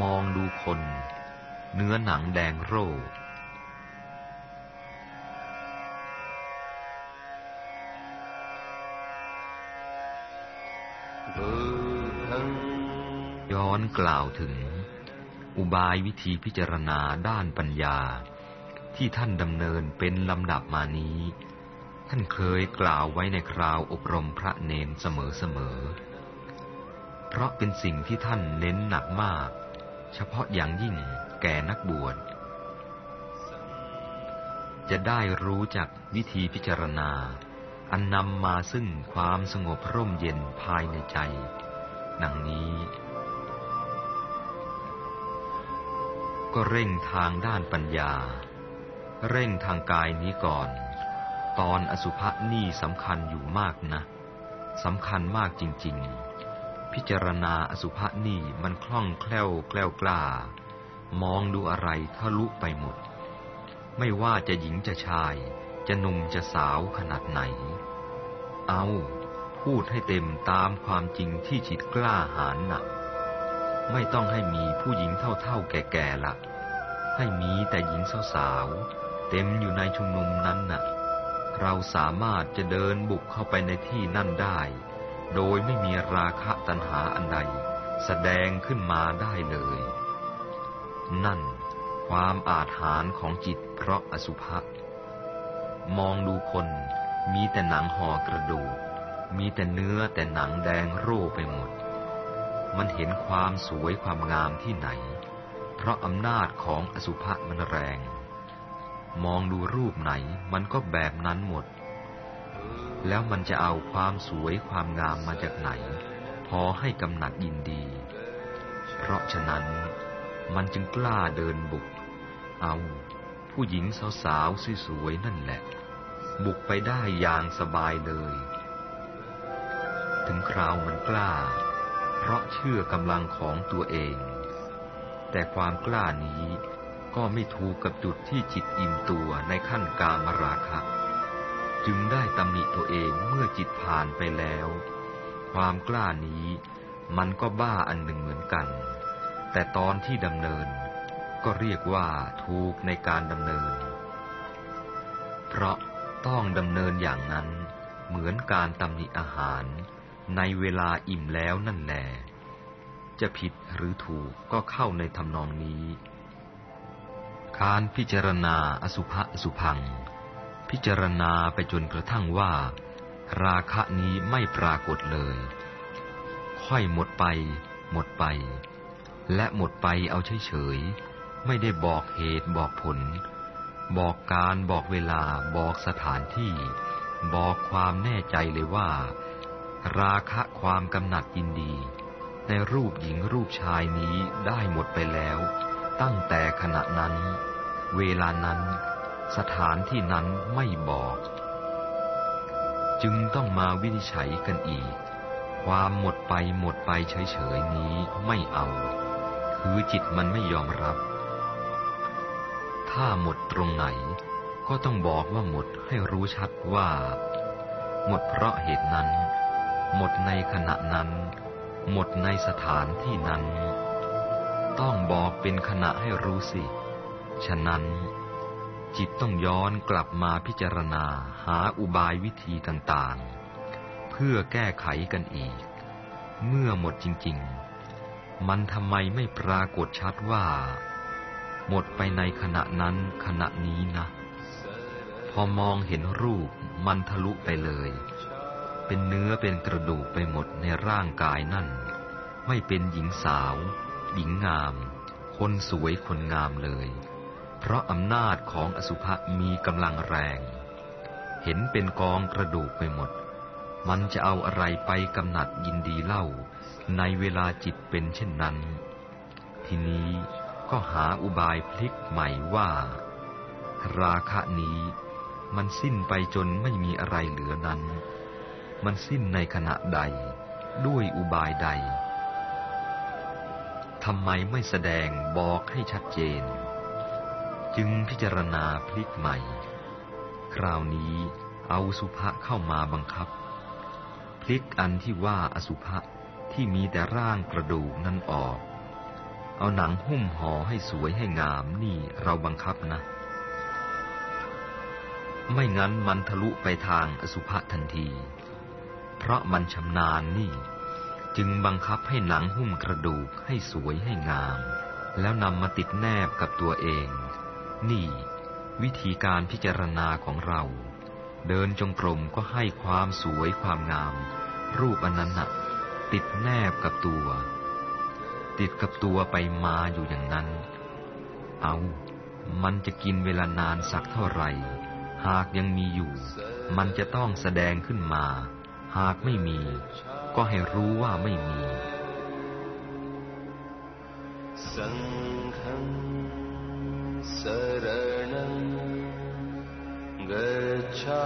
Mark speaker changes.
Speaker 1: มองดูคน เนื้อหนังแดงโร่ ย้อนกล่าวถึง อุบายวิธีพิจารณาด้านปัญญา ที่ท่านดำเนินเป็นลำดับมานี้ ท่านเคยกล่าวไว้ในคราวอบรมพระเนนเสมอๆเพราะเป็นสิ่งที่ท่านเน้นหนักมาก เฉพาะอย่างยิ่งแก่นักบวช จะได้รู้จักวิธีพิจารณา อันนำมาซึ่งความสงบร่มเย็นภายในใจ ดังนี้ ก็เร่งทางด้านปัญญา เร่งทางกายนี้ก่อน ตอนอสุภะนี่สำคัญอยู่มากนะสำคัญมากจริง ๆ พิจารณาอสุภะนี่มันคล่องแคล่วแกล้วกล้า มองดูอะไรทะลุไปหมด ไม่ว่าจะหญิงจะชาย จะหนุ่มจะสาวขนาดไหน เอาพูดให้เต็มตามความจริงที่จิตกล้าหาญหนักไม่ต้องให้มีผู้หญิงเท่าๆแก่ๆละให้มีแต่หญิงสาวๆเต็มอยู่ในชุมนุมนั้นน่ะ เราสามารถจะเดินบุกเข้าไปในที่นั่นได้ โดยไม่มีราคะตัณหาอันใด แสดงขึ้นมาได้เลย นั่นความอาจหารของจิตเพราะอสุภะมองดูคนมีแต่หนังห่อกระดูก มีแต่เนื้อแต่หนังแดงโร่ไปหมด มันเห็นความสวยความงามที่ไหน เพราะอำนาจของอสุภะมันแรง มองดูรูปไหนมันก็แบบนั้นหมด แล้วมันจะเอาความสวยความงามมาจากไหน พอให้กำหนัดยินดี เพราะฉะนั้นมันจึงกล้าเดินบุก เอาผู้หญิงสาวๆสวยๆนั่นแหละ บุกไปได้อย่างสบายเลย ถึงคราวมันกล้า เพราะเชื่อกำลังของตัวเอง แต่ความกล้านี้ก็ไม่ถูกกับจุดที่จิตอิ่มตัวในขั้นกามราคะ จึงได้ตำหนิตัวเองเมื่อจิตผ่านไปแล้ว ความกล้านี้มันก็บ้าอันหนึ่งเหมือนกัน แต่ตอนที่ดำเนิน ก็เรียกว่าถูกในการดำเนิน เพราะต้องดำเนินอย่างนั้นเหมือนการตำหนิอาหารในเวลาอิ่มแล้วนั่นแหละจะผิดหรือถูกก็เข้าในทำนองนี้ การพิจารณาอสุภะอสุพัง พิจารณาไปจนกระทั่งว่า ราคะนี้ไม่ปรากฏเลย ค่อยหมดไป หมดไป และหมดไปเอาเฉยๆไม่ได้บอกเหตุบอกผล บอกการบอกเวลาบอกสถานที่ บอกความแน่ใจเลยว่า ราคะความกำหนัดยินดี ในรูปหญิงรูปชายนี้ได้หมดไปแล้ว ตั้งแต่ขณะนั้น เวลานั้น สถานที่นั้นไม่บอก จึงต้องมาวินิจฉัยกันอีก ความหมดไปหมดไปเฉยๆนี้ไม่เอา คือจิตมันไม่ยอมรับ ถ้าหมดตรงไหน ก็ต้องบอกว่าหมดให้รู้ชัดว่า หมดเพราะเหตุนั้น หมดในขณะนั้น หมดในสถานที่นั้น ต้องบอกเป็นขณะให้รู้สิ ฉะนั้น จิตต้องย้อนกลับมาพิจารณาหาอุบายวิธีต่างๆ เพื่อแก้ไขกันอีก เมื่อหมดจริงๆ มันทำไมไม่ปรากฏชัดว่า หมดไปในขณะนั้นขณะนี้นะ พอมองเห็นรูปมันทะลุไปเลย เป็นเนื้อเป็นกระดูกไปหมดในร่างกายนั่น ไม่เป็นหญิงสาว หญิงงาม คนสวยคนงามเลย เพราะอำนาจของอสุภะมีกำลังแรง เห็นเป็นกองกระดูกไปหมด มันจะเอาอะไรไปกำหนัดยินดีเล่า ในเวลาจิตเป็นเช่นนั้น ทีนี้ก็หาอุบายพลิกใหม่ว่า ราคะนี้มันสิ้นไปจนไม่มีอะไรเหลือนั้น มันสิ้นในขณะใด ด้วยอุบายใดทำไมไม่แสดงบอกให้ชัดเจน จึงพิจารณาพลิกใหม่ คราวนี้เอาสุภะเข้ามาบังคับ พลิกอันที่ว่าอสุภะที่มีแต่ร่างกระดูกนั้นออก เอาหนังหุ้มห่อให้สวยให้งามนี่เราบังคับนะ ไม่งั้นมันทะลุไปทางอสุภะทันที เพราะมันชำนาญนี่ จึงบังคับให้หนังหุ้มกระดูกให้สวยให้งาม แล้วนำมาติดแนบกับตัวเอง นี่วิธีการพิจารณาของเรา เดินจงกรมก็ให้ความสวยความงาม รูปอนันน่ะติดแนบกับตัว ติดกับตัวไปมาอยู่อย่างนั้น เอามันจะกินเวลานานสักเท่าไหร่ หากยังมีอยู่ มันจะต้องแสดงขึ้นมา หากไม่มี ก็ให้รู้ว่าไม่มี
Speaker 2: สังฆั शरणं गच्छा